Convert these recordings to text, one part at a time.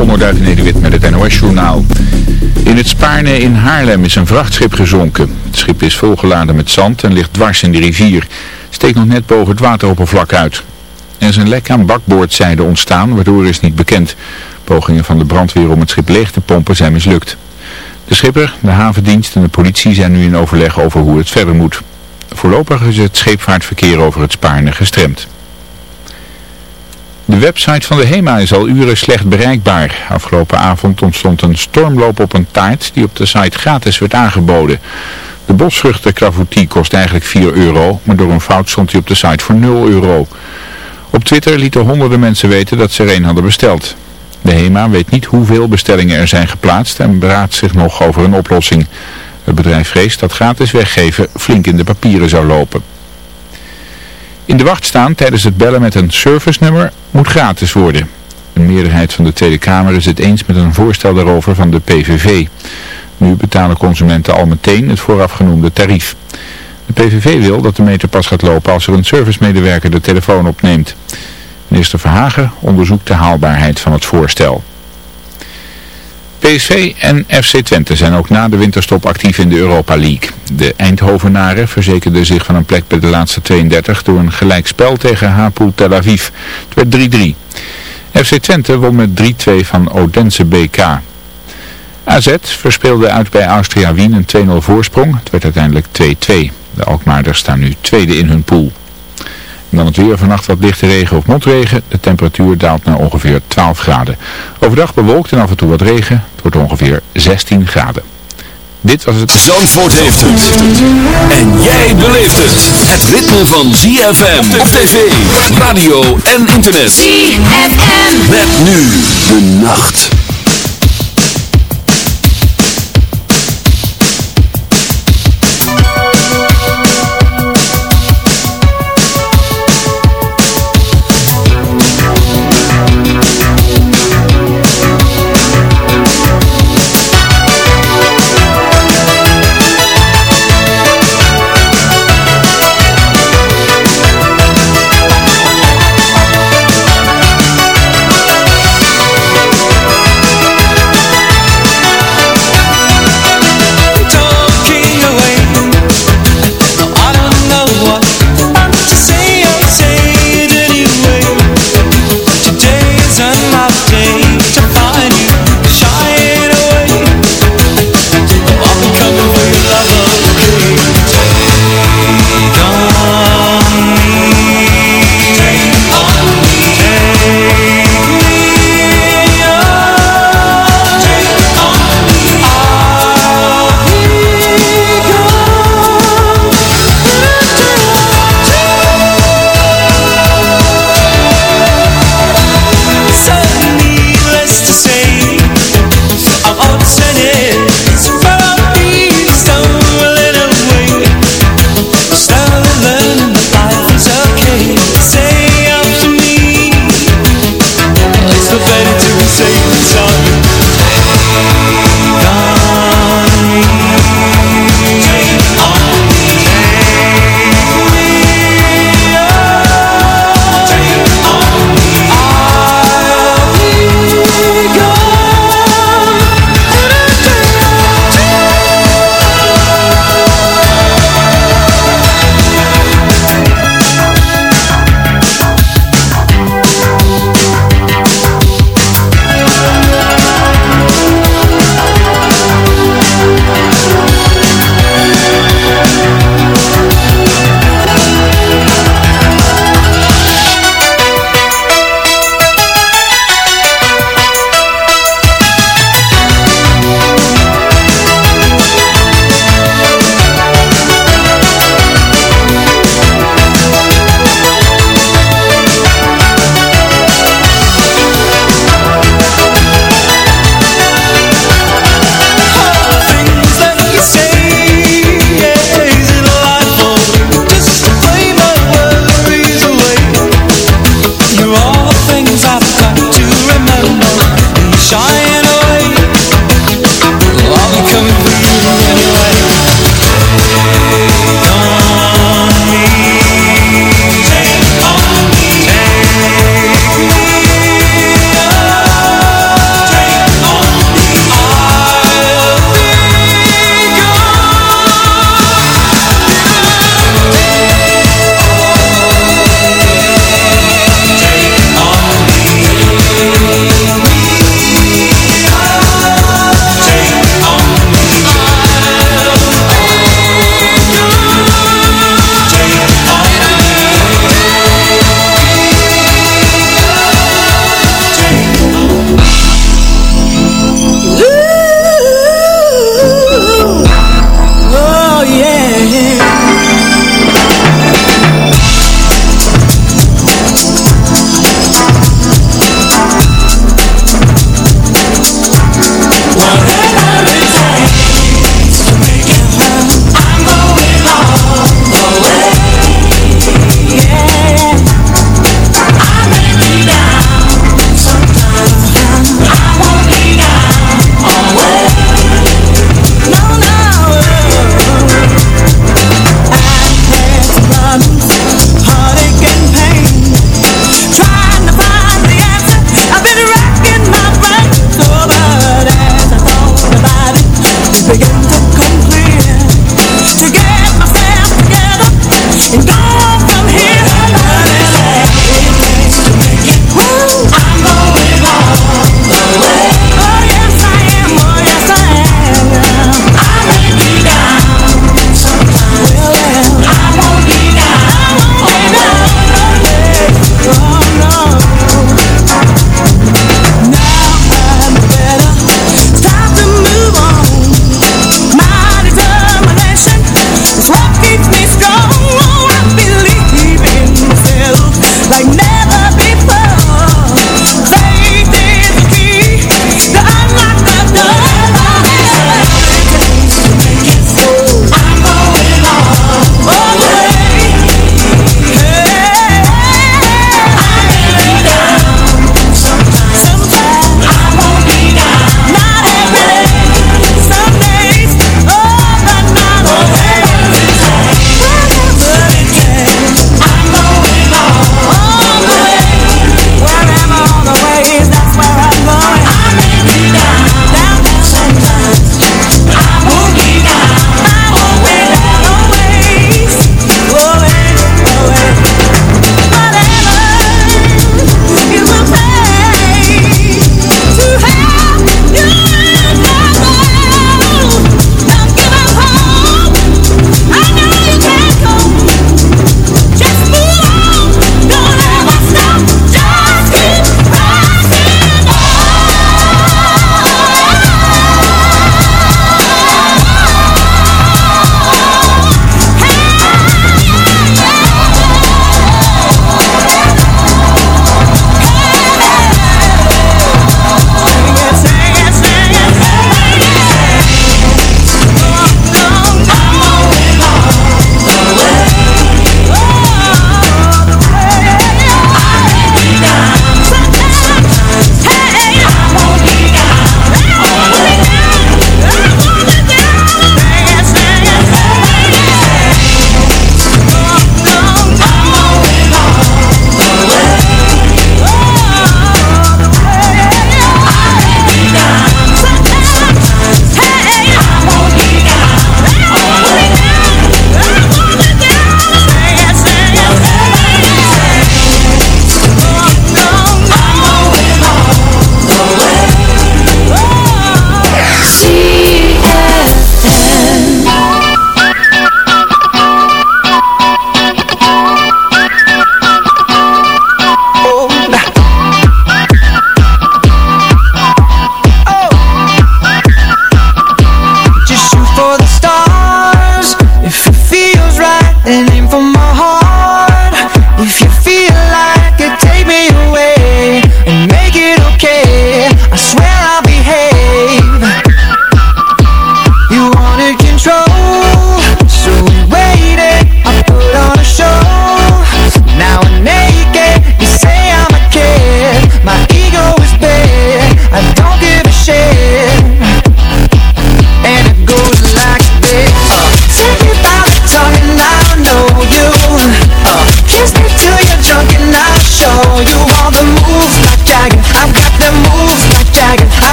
Onderduif Nederwit met het NOS-journaal. In het Spaarne in Haarlem is een vrachtschip gezonken. Het schip is volgeladen met zand en ligt dwars in de rivier. Steekt nog net boven het wateroppervlak uit. Er is een lek aan bakboordzijde ontstaan, waardoor is niet bekend. Pogingen van de brandweer om het schip leeg te pompen zijn mislukt. De schipper, de havendienst en de politie zijn nu in overleg over hoe het verder moet. Voorlopig is het scheepvaartverkeer over het Spaarne gestremd. De website van de HEMA is al uren slecht bereikbaar. Afgelopen avond ontstond een stormloop op een taart die op de site gratis werd aangeboden. De bosvruchten Clafoutie kost eigenlijk 4 euro, maar door een fout stond hij op de site voor 0 euro. Op Twitter lieten honderden mensen weten dat ze er een hadden besteld. De HEMA weet niet hoeveel bestellingen er zijn geplaatst en beraadt zich nog over een oplossing. Het bedrijf vreest dat gratis weggeven flink in de papieren zou lopen. In de wacht staan tijdens het bellen met een servicenummer moet gratis worden. Een meerderheid van de Tweede Kamer is het eens met een voorstel daarover van de PVV. Nu betalen consumenten al meteen het voorafgenoemde tarief. De PVV wil dat de meter pas gaat lopen als er een servicemedewerker de telefoon opneemt. Minister Verhagen onderzoekt de haalbaarheid van het voorstel. PSV en FC Twente zijn ook na de winterstop actief in de Europa League. De Eindhovenaren verzekerden zich van een plek bij de laatste 32 door een gelijkspel tegen Hapoel Tel Aviv. Het werd 3-3. FC Twente won met 3-2 van Odense BK. AZ verspeelde uit bij Austria Wien een 2-0 voorsprong. Het werd uiteindelijk 2-2. De Alkmaarders staan nu tweede in hun pool. Dan het weer vannacht wat lichte regen of motregen. De temperatuur daalt naar ongeveer 12 graden. Overdag bewolkt en af en toe wat regen. Het wordt ongeveer 16 graden. Dit was het... Zandvoort heeft het. En jij beleeft het. Het ritme van ZFM op tv, radio en internet. ZFM. Met nu de nacht.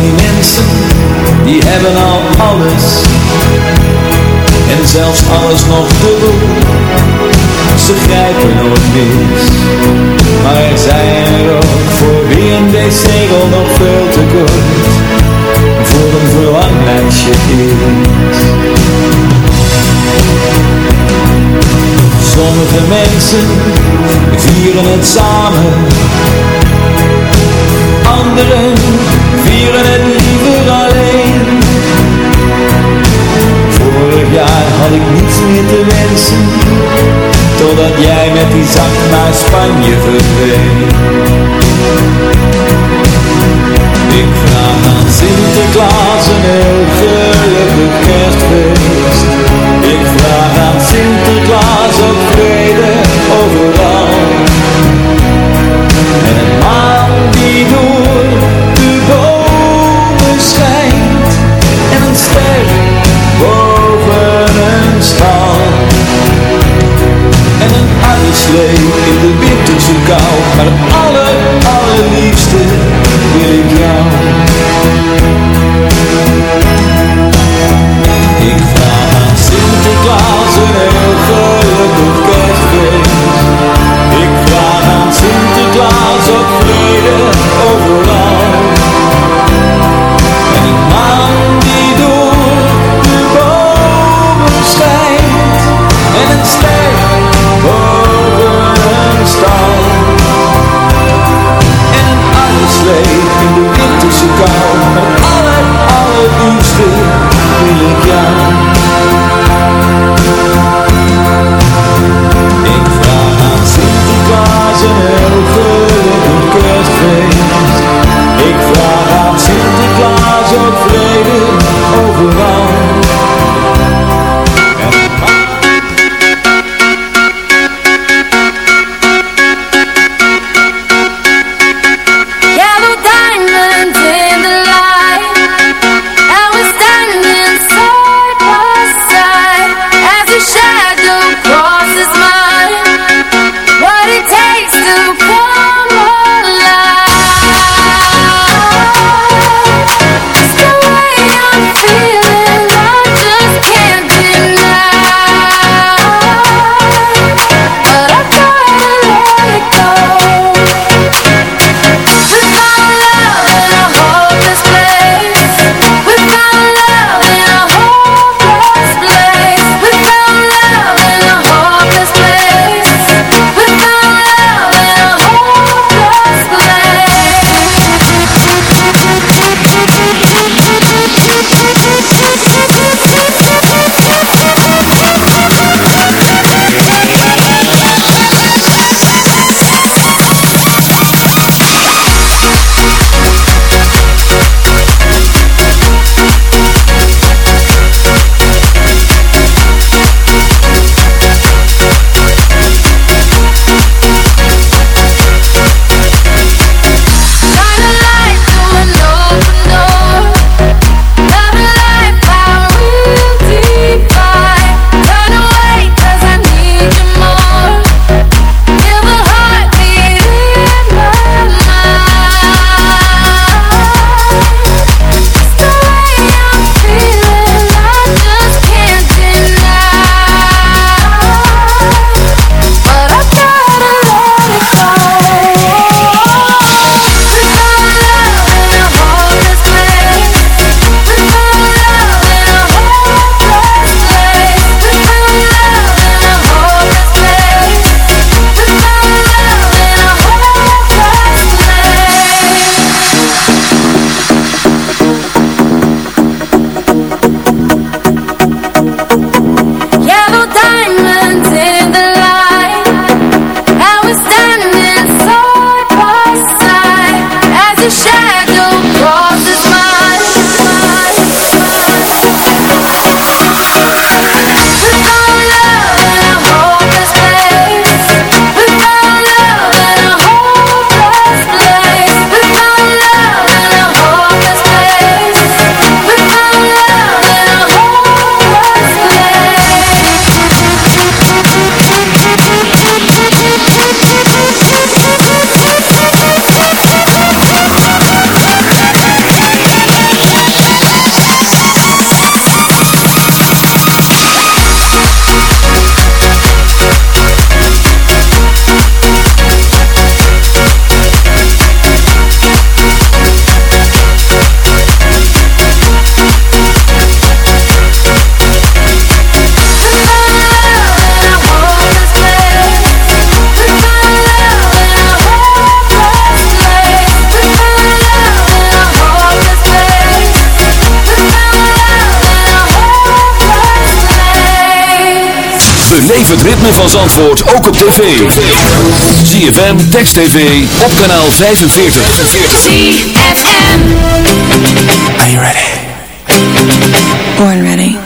die mensen, die hebben al alles. En zelfs alles nog dubbel. Ze grijpen nooit mis. Maar er zijn er ook voor wie een decegel nog veel te kort. Voor een verlanglijstje is. Sommige mensen vieren het samen. Anderen vieren het liever alleen. Jaar had ik niets meer te wensen. Totdat jij met die zak naar Spanje verdween. Ik vraag aan Sinterklaas een heel gelukkig kerstfeest. Ik vraag aan Sinterklaas ook vrede overal. En een maan die door beleef het ritme van Zandvoort ook op tv. ZFM, Text TV, op kanaal 45. ZFM. Are you ready? Born ready.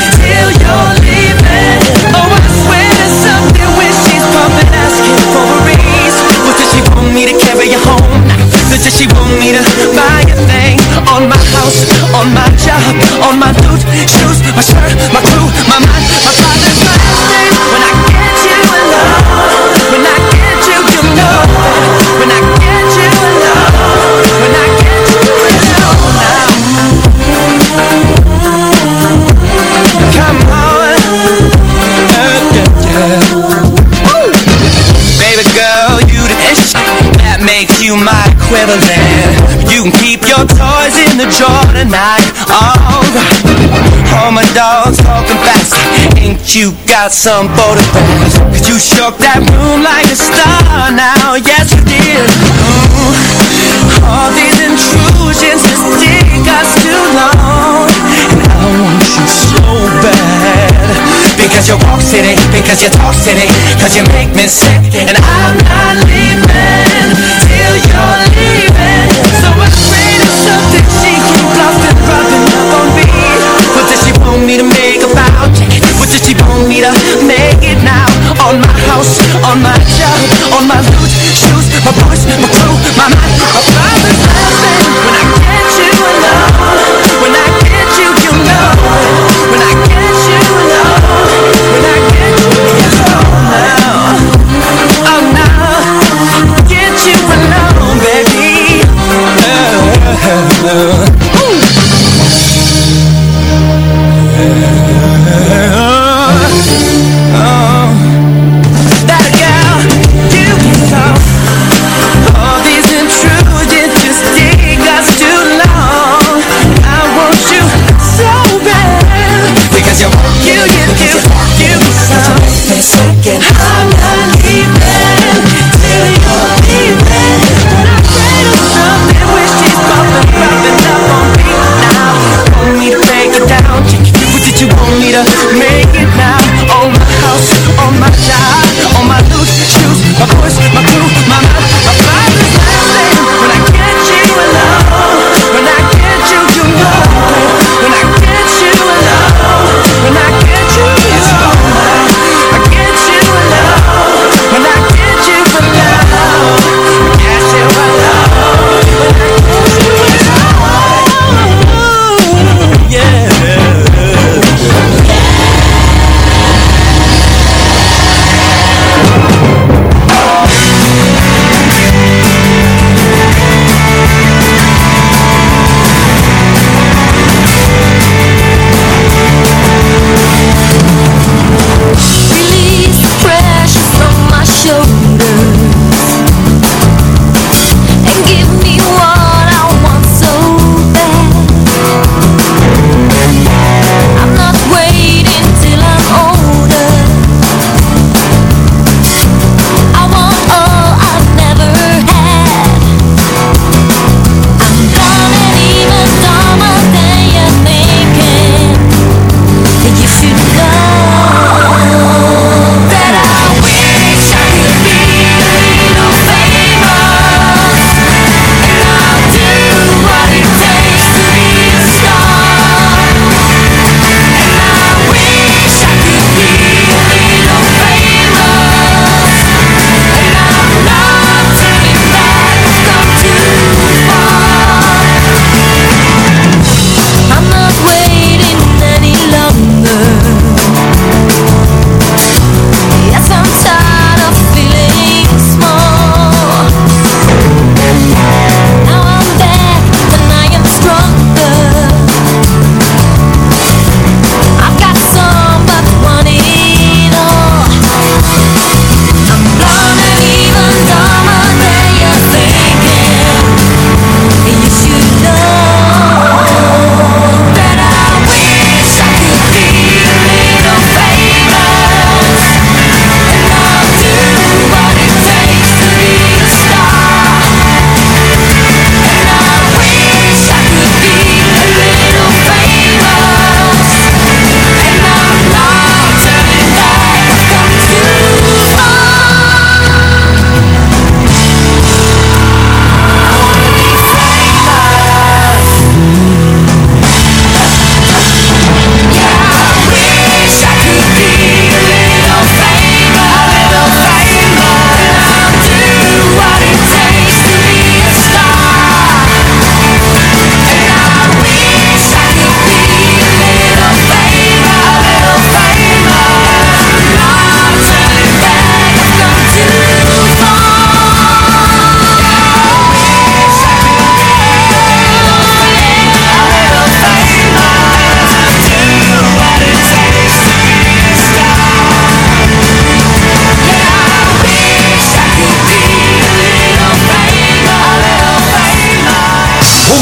she want me to buy a thing on my house, on my Neverland You can keep your toys in the drawer tonight. All right. all my dogs talking fast. Ain't you got some photographs? Cause you shook that room like a star now. Yes, you did. Ooh, All these intrusions just take us too long. And I want you so bad. Because you walk city, because you talk city Cause you make me sick. And I'm not leaving till you're Yeah.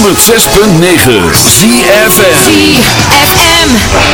106.9 ZFM ZFM.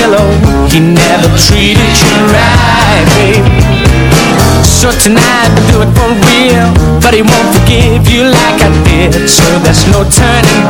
pillow. He never treated you right, babe. So tonight I do it for real, but he won't forgive you like I did. So there's no turning back.